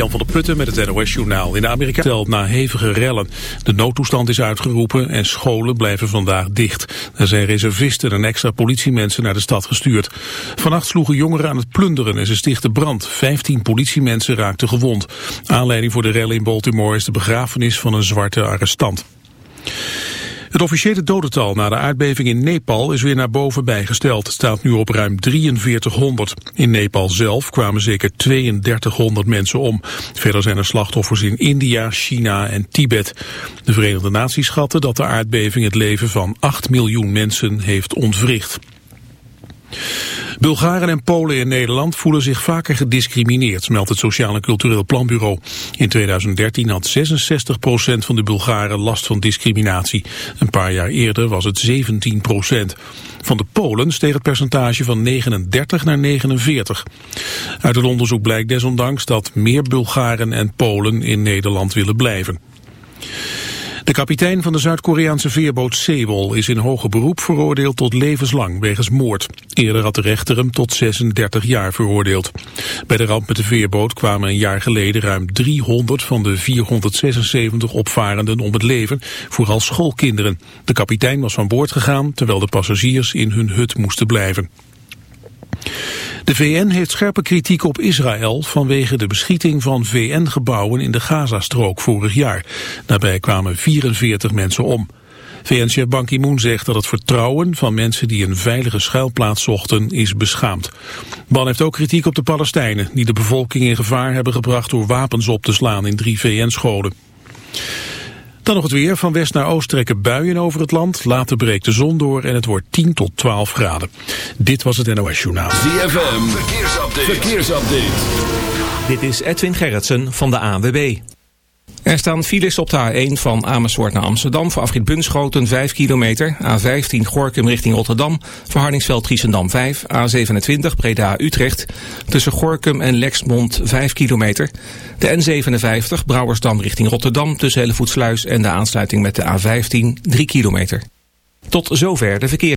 Jan van der Putten met het NOS-journaal. In de Amerika stelt na hevige rellen. De noodtoestand is uitgeroepen en scholen blijven vandaag dicht. Er zijn reservisten en extra politiemensen naar de stad gestuurd. Vannacht sloegen jongeren aan het plunderen en ze stichten brand. Vijftien politiemensen raakten gewond. Aanleiding voor de rellen in Baltimore is de begrafenis van een zwarte arrestant. Het officiële dodental na de aardbeving in Nepal is weer naar boven bijgesteld. Het staat nu op ruim 4300. In Nepal zelf kwamen zeker 3200 mensen om. Verder zijn er slachtoffers in India, China en Tibet. De Verenigde Naties schatten dat de aardbeving het leven van 8 miljoen mensen heeft ontwricht. Bulgaren en Polen in Nederland voelen zich vaker gediscrimineerd, meldt het Sociaal en Cultureel Planbureau. In 2013 had 66% van de Bulgaren last van discriminatie. Een paar jaar eerder was het 17%. Van de Polen steeg het percentage van 39 naar 49. Uit het onderzoek blijkt desondanks dat meer Bulgaren en Polen in Nederland willen blijven. De kapitein van de Zuid-Koreaanse veerboot Sewol is in hoger beroep veroordeeld tot levenslang wegens moord. Eerder had de rechter hem tot 36 jaar veroordeeld. Bij de ramp met de veerboot kwamen een jaar geleden ruim 300 van de 476 opvarenden om het leven, vooral schoolkinderen. De kapitein was van boord gegaan terwijl de passagiers in hun hut moesten blijven. De VN heeft scherpe kritiek op Israël vanwege de beschieting van VN-gebouwen in de Gazastrook vorig jaar. Daarbij kwamen 44 mensen om. VN-chef Ban Ki-moon zegt dat het vertrouwen van mensen die een veilige schuilplaats zochten is beschaamd. Ban heeft ook kritiek op de Palestijnen die de bevolking in gevaar hebben gebracht door wapens op te slaan in drie VN-scholen. Dan nog het weer. Van west naar oost trekken buien over het land. Later breekt de zon door en het wordt 10 tot 12 graden. Dit was het NOS Journaal. ZFM. Verkeersupdate. Verkeersupdate. Dit is Edwin Gerritsen van de ANWB. Er staan files op de A1 van Amersfoort naar Amsterdam... voor afrit Bunschoten 5 kilometer. A15 Gorkum richting Rotterdam. Voor Hardingsveld Triesendam 5. A27 Breda Utrecht. Tussen Gorkum en Lexmond 5 kilometer. De N57 Brouwersdam richting Rotterdam. Tussen Hellevoetsluis en de aansluiting met de A15 3 kilometer. Tot zover de verkeer.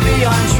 Never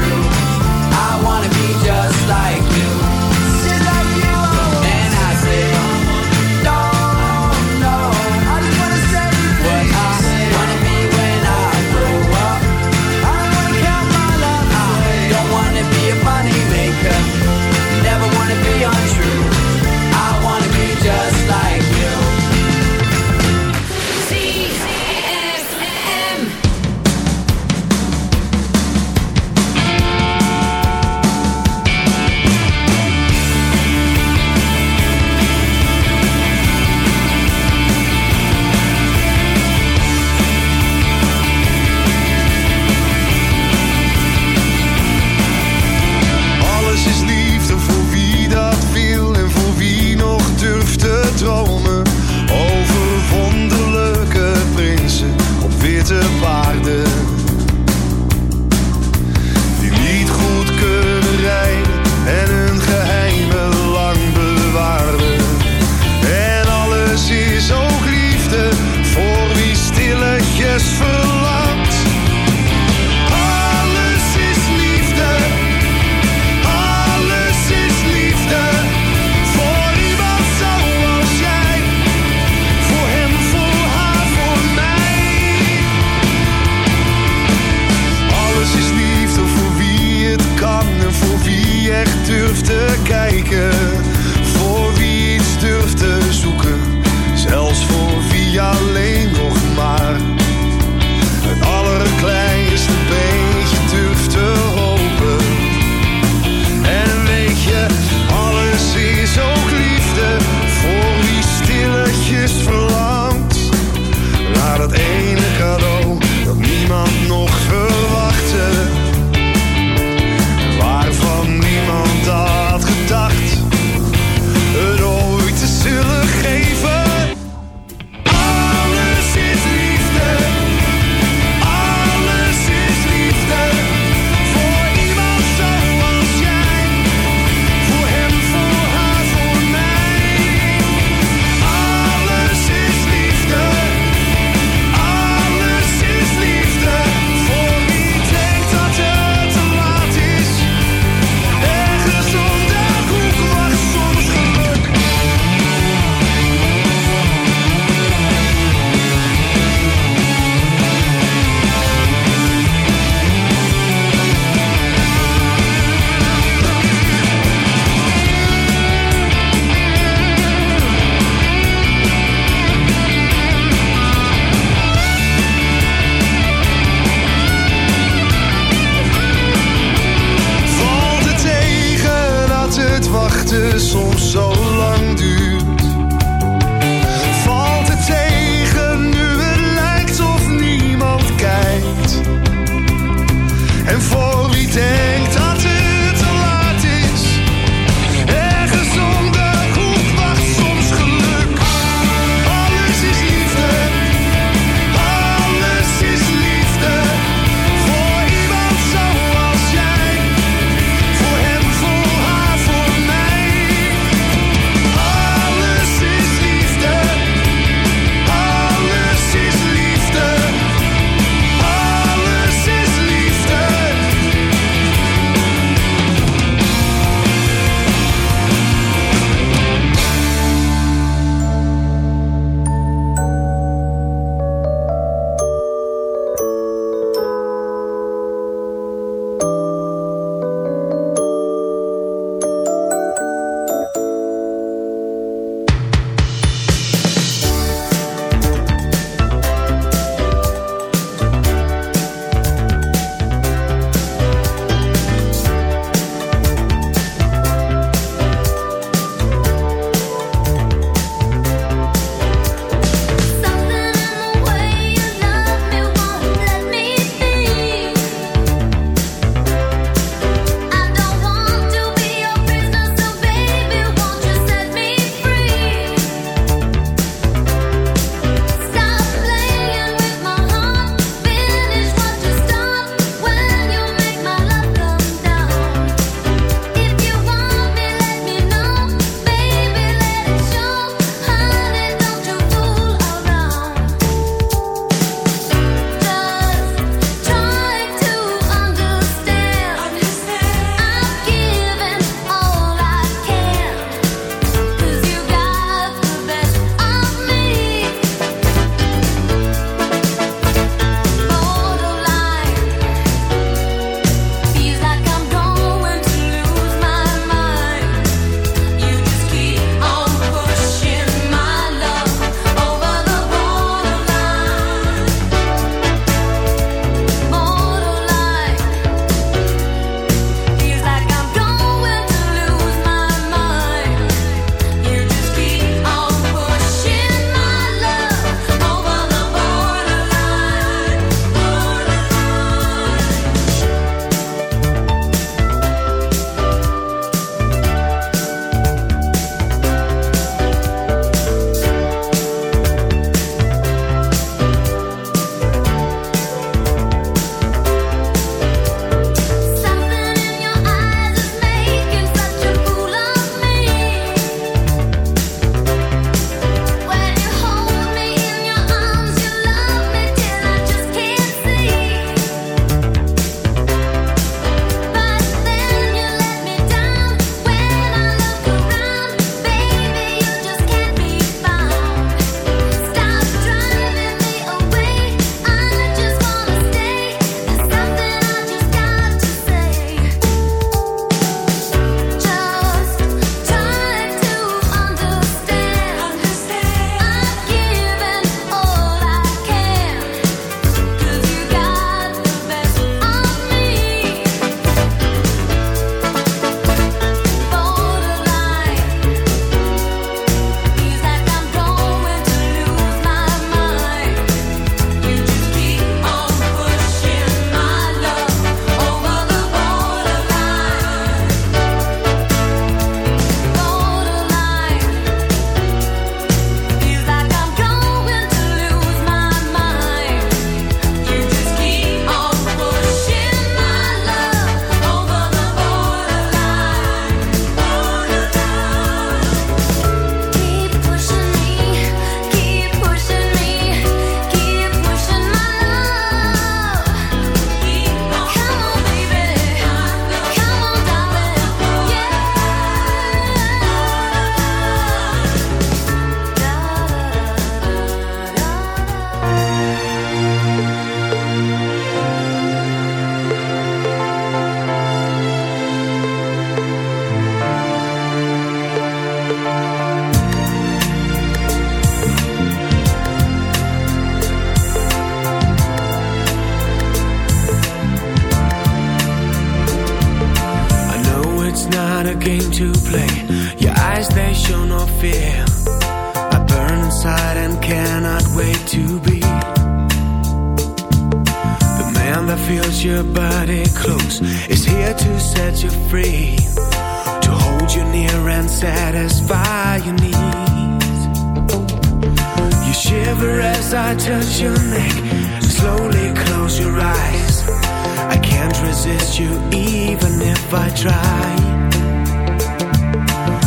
resist you even if I try.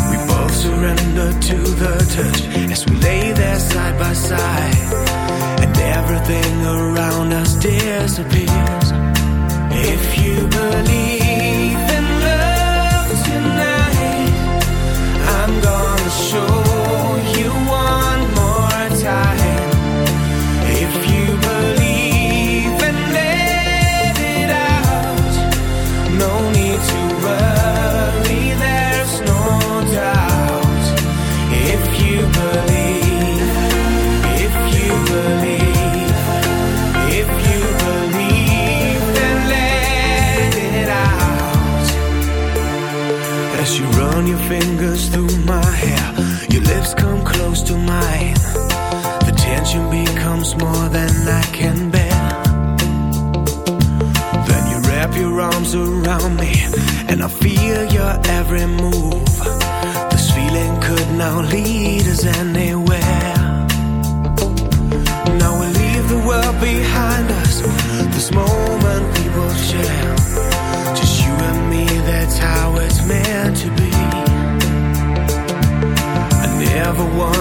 We both surrender to the touch As we lay there side by side And everything around us disappears. If you believe come close to mine. The tension becomes more than I can bear. Then you wrap your arms around me And I feel your every move. This feeling could now lead us anywhere.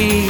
free.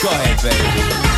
Go ahead, baby.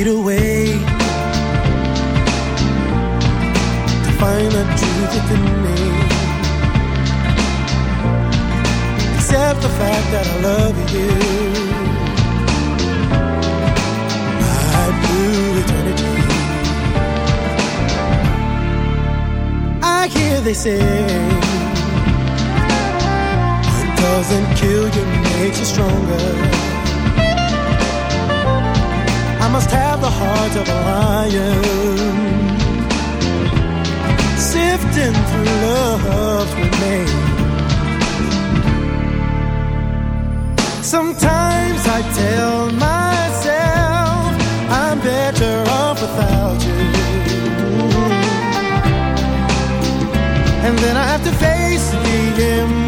it away to find the truth within me. except the fact that I love you. I hear they say "What doesn't kill you, makes you stronger. I must have the heart of a lion. Sifting through love's remains. Sometimes I tell myself I'm better off without you. And then I have to face the impact